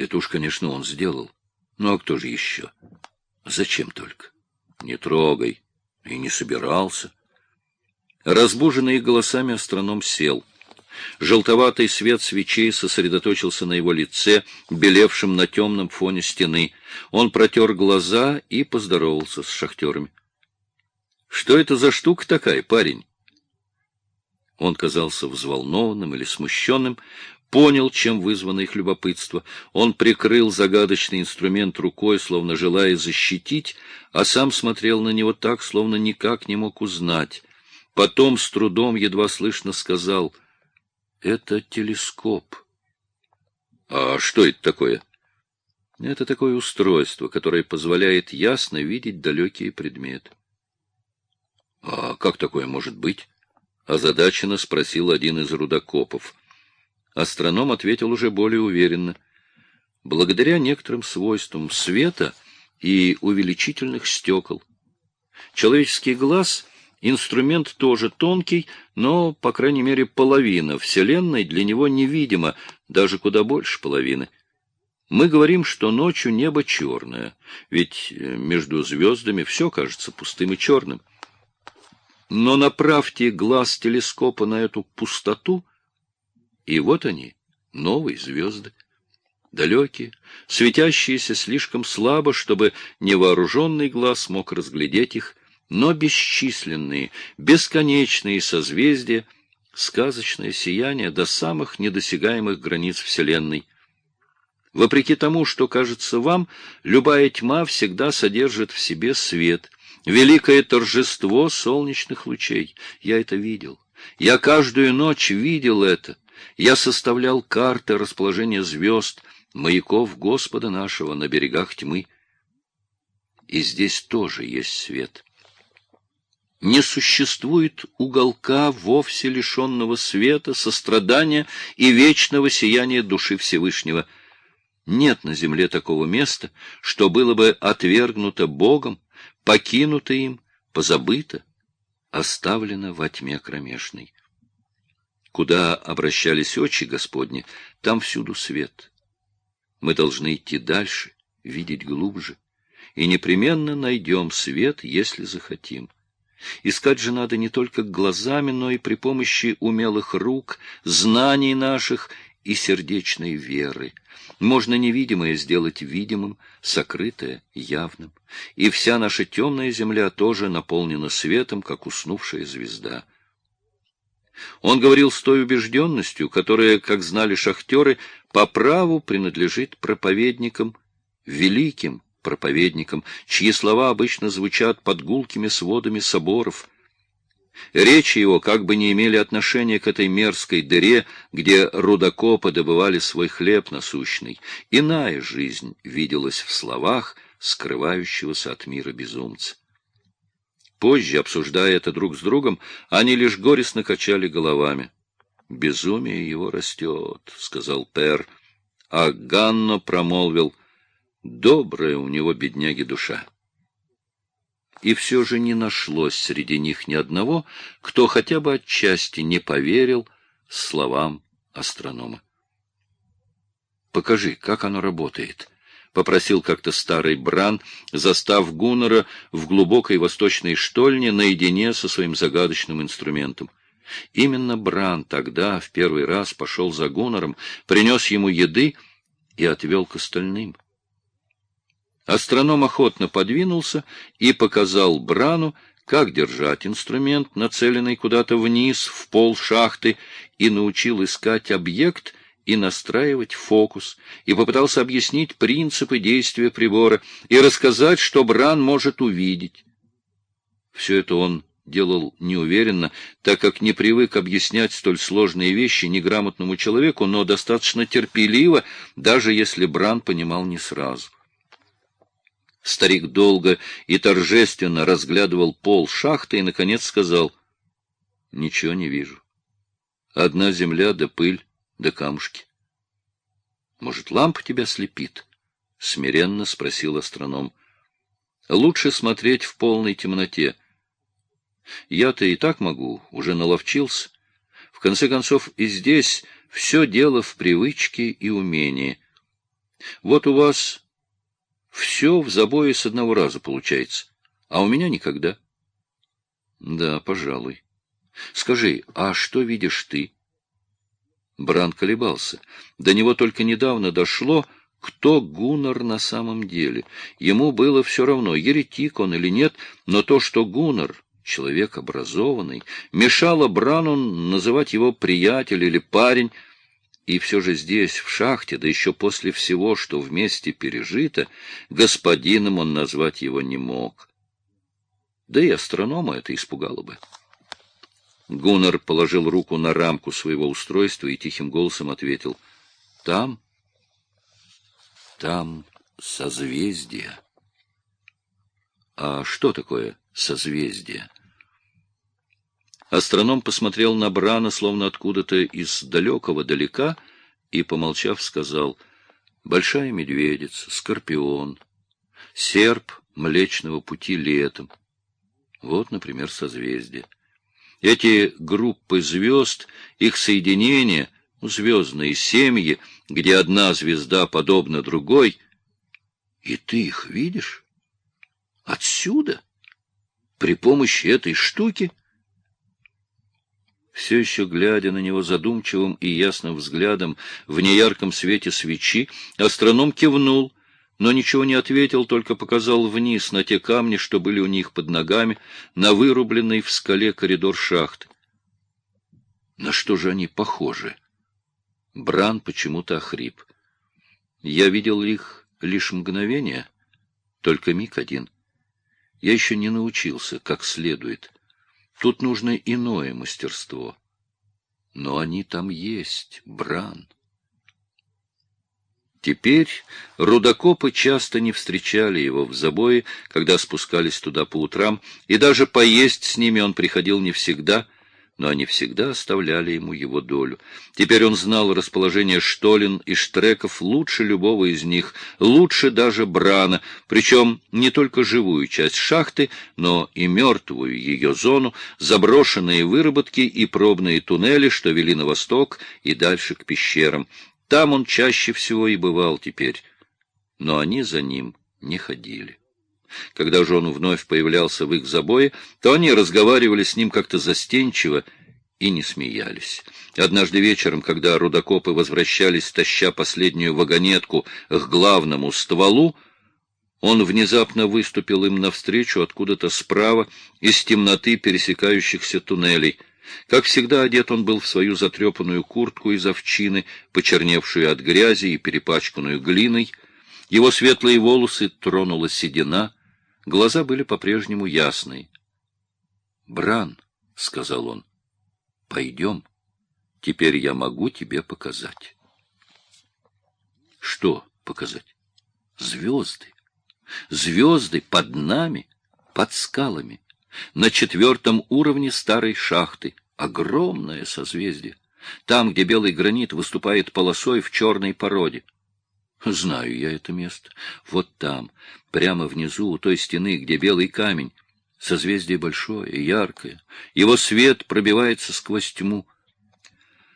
Это уж, конечно, он сделал. Ну, а кто же еще? Зачем только? Не трогай. И не собирался. Разбуженный голосами астроном сел. Желтоватый свет свечей сосредоточился на его лице, белевшем на темном фоне стены. Он протер глаза и поздоровался с шахтерами. — Что это за штука такая, парень? Он казался взволнованным или смущенным, понял, чем вызвано их любопытство. Он прикрыл загадочный инструмент рукой, словно желая защитить, а сам смотрел на него так, словно никак не мог узнать. Потом с трудом едва слышно сказал — это телескоп. А что это такое? Это такое устройство, которое позволяет ясно видеть далекие предметы. А как такое может быть? Озадаченно спросил один из рудокопов. Астроном ответил уже более уверенно. Благодаря некоторым свойствам света и увеличительных стекол. Человеческий глаз Инструмент тоже тонкий, но, по крайней мере, половина Вселенной для него невидима, даже куда больше половины. Мы говорим, что ночью небо черное, ведь э, между звездами все кажется пустым и черным. Но направьте глаз телескопа на эту пустоту, и вот они, новые звезды. Далекие, светящиеся слишком слабо, чтобы невооруженный глаз мог разглядеть их, но бесчисленные, бесконечные созвездия, сказочное сияние до самых недосягаемых границ Вселенной. Вопреки тому, что кажется вам, любая тьма всегда содержит в себе свет, великое торжество солнечных лучей. Я это видел. Я каждую ночь видел это. Я составлял карты расположения звезд, маяков Господа нашего на берегах тьмы. И здесь тоже есть свет. Не существует уголка, вовсе лишенного света, сострадания и вечного сияния души Всевышнего. Нет на земле такого места, что было бы отвергнуто Богом, покинуто им, позабыто, оставлено во тьме кромешной. Куда обращались очи Господни, там всюду свет. Мы должны идти дальше, видеть глубже, и непременно найдем свет, если захотим. Искать же надо не только глазами, но и при помощи умелых рук, знаний наших и сердечной веры. Можно невидимое сделать видимым, сокрытое — явным. И вся наша темная земля тоже наполнена светом, как уснувшая звезда. Он говорил с той убежденностью, которая, как знали шахтеры, по праву принадлежит проповедникам, великим, проповедникам, чьи слова обычно звучат под гулкими сводами соборов. Речи его как бы не имели отношения к этой мерзкой дыре, где рудокопы добывали свой хлеб насущный. Иная жизнь виделась в словах, скрывающегося от мира безумца. Позже, обсуждая это друг с другом, они лишь горестно качали головами. «Безумие его растет», — сказал Пер, а Ганно промолвил — Добрая у него, бедняги, душа. И все же не нашлось среди них ни одного, кто хотя бы отчасти не поверил словам астронома. «Покажи, как оно работает», — попросил как-то старый Бран, застав Гуннера в глубокой восточной штольне наедине со своим загадочным инструментом. Именно Бран тогда в первый раз пошел за Гуннером, принес ему еды и отвел к остальным. Астроном охотно подвинулся и показал Брану, как держать инструмент, нацеленный куда-то вниз, в пол шахты, и научил искать объект и настраивать фокус, и попытался объяснить принципы действия прибора и рассказать, что Бран может увидеть. Все это он делал неуверенно, так как не привык объяснять столь сложные вещи неграмотному человеку, но достаточно терпеливо, даже если Бран понимал не сразу. Старик долго и торжественно разглядывал пол шахты и, наконец, сказал, — Ничего не вижу. Одна земля да пыль да камушки. — Может, лампа тебя слепит? — смиренно спросил астроном. — Лучше смотреть в полной темноте. Я-то и так могу, уже наловчился. В конце концов, и здесь все дело в привычке и умении — Вот у вас все в забое с одного раза получается, а у меня никогда. Да, пожалуй. Скажи, а что видишь ты? Бран колебался. До него только недавно дошло, кто Гуннар на самом деле. Ему было все равно, еретик он или нет, но то, что Гуннар человек образованный, мешало Брану называть его приятель или парень, и все же здесь, в шахте, да еще после всего, что вместе пережито, господином он назвать его не мог. Да и астронома это испугало бы. Гуннар положил руку на рамку своего устройства и тихим голосом ответил. — Там? Там созвездие. — А что такое созвездие? Астроном посмотрел на Брана, словно откуда-то из далекого далека, и, помолчав, сказал, «Большая медведица, скорпион, серп Млечного Пути летом. Вот, например, созвездие. Эти группы звезд, их соединение, звездные семьи, где одна звезда подобна другой, и ты их видишь? Отсюда? При помощи этой штуки? Все еще глядя на него задумчивым и ясным взглядом в неярком свете свечи, астроном кивнул — но ничего не ответил, только показал вниз на те камни, что были у них под ногами, на вырубленный в скале коридор шахты. На что же они похожи? Бран почему-то охрип. Я видел их лишь мгновение, только миг один. Я еще не научился, как следует. Тут нужно иное мастерство. Но они там есть, Бран. Теперь рудокопы часто не встречали его в забое, когда спускались туда по утрам, и даже поесть с ними он приходил не всегда, но они всегда оставляли ему его долю. Теперь он знал расположение Штолин и Штреков лучше любого из них, лучше даже Брана, причем не только живую часть шахты, но и мертвую ее зону, заброшенные выработки и пробные туннели, что вели на восток и дальше к пещерам. Там он чаще всего и бывал теперь, но они за ним не ходили. Когда же он вновь появлялся в их забое, то они разговаривали с ним как-то застенчиво и не смеялись. Однажды вечером, когда рудокопы возвращались, таща последнюю вагонетку к главному стволу, он внезапно выступил им навстречу откуда-то справа из темноты пересекающихся туннелей — как всегда одет он был в свою затрепанную куртку из овчины, почерневшую от грязи и перепачканную глиной. Его светлые волосы тронула седина, глаза были по-прежнему ясные. — Бран, — сказал он, — пойдем, теперь я могу тебе показать. — Что показать? Звезды. Звезды под нами, под скалами на четвертом уровне старой шахты. Огромное созвездие. Там, где белый гранит выступает полосой в черной породе. Знаю я это место. Вот там, прямо внизу, у той стены, где белый камень. Созвездие большое, яркое. Его свет пробивается сквозь тьму.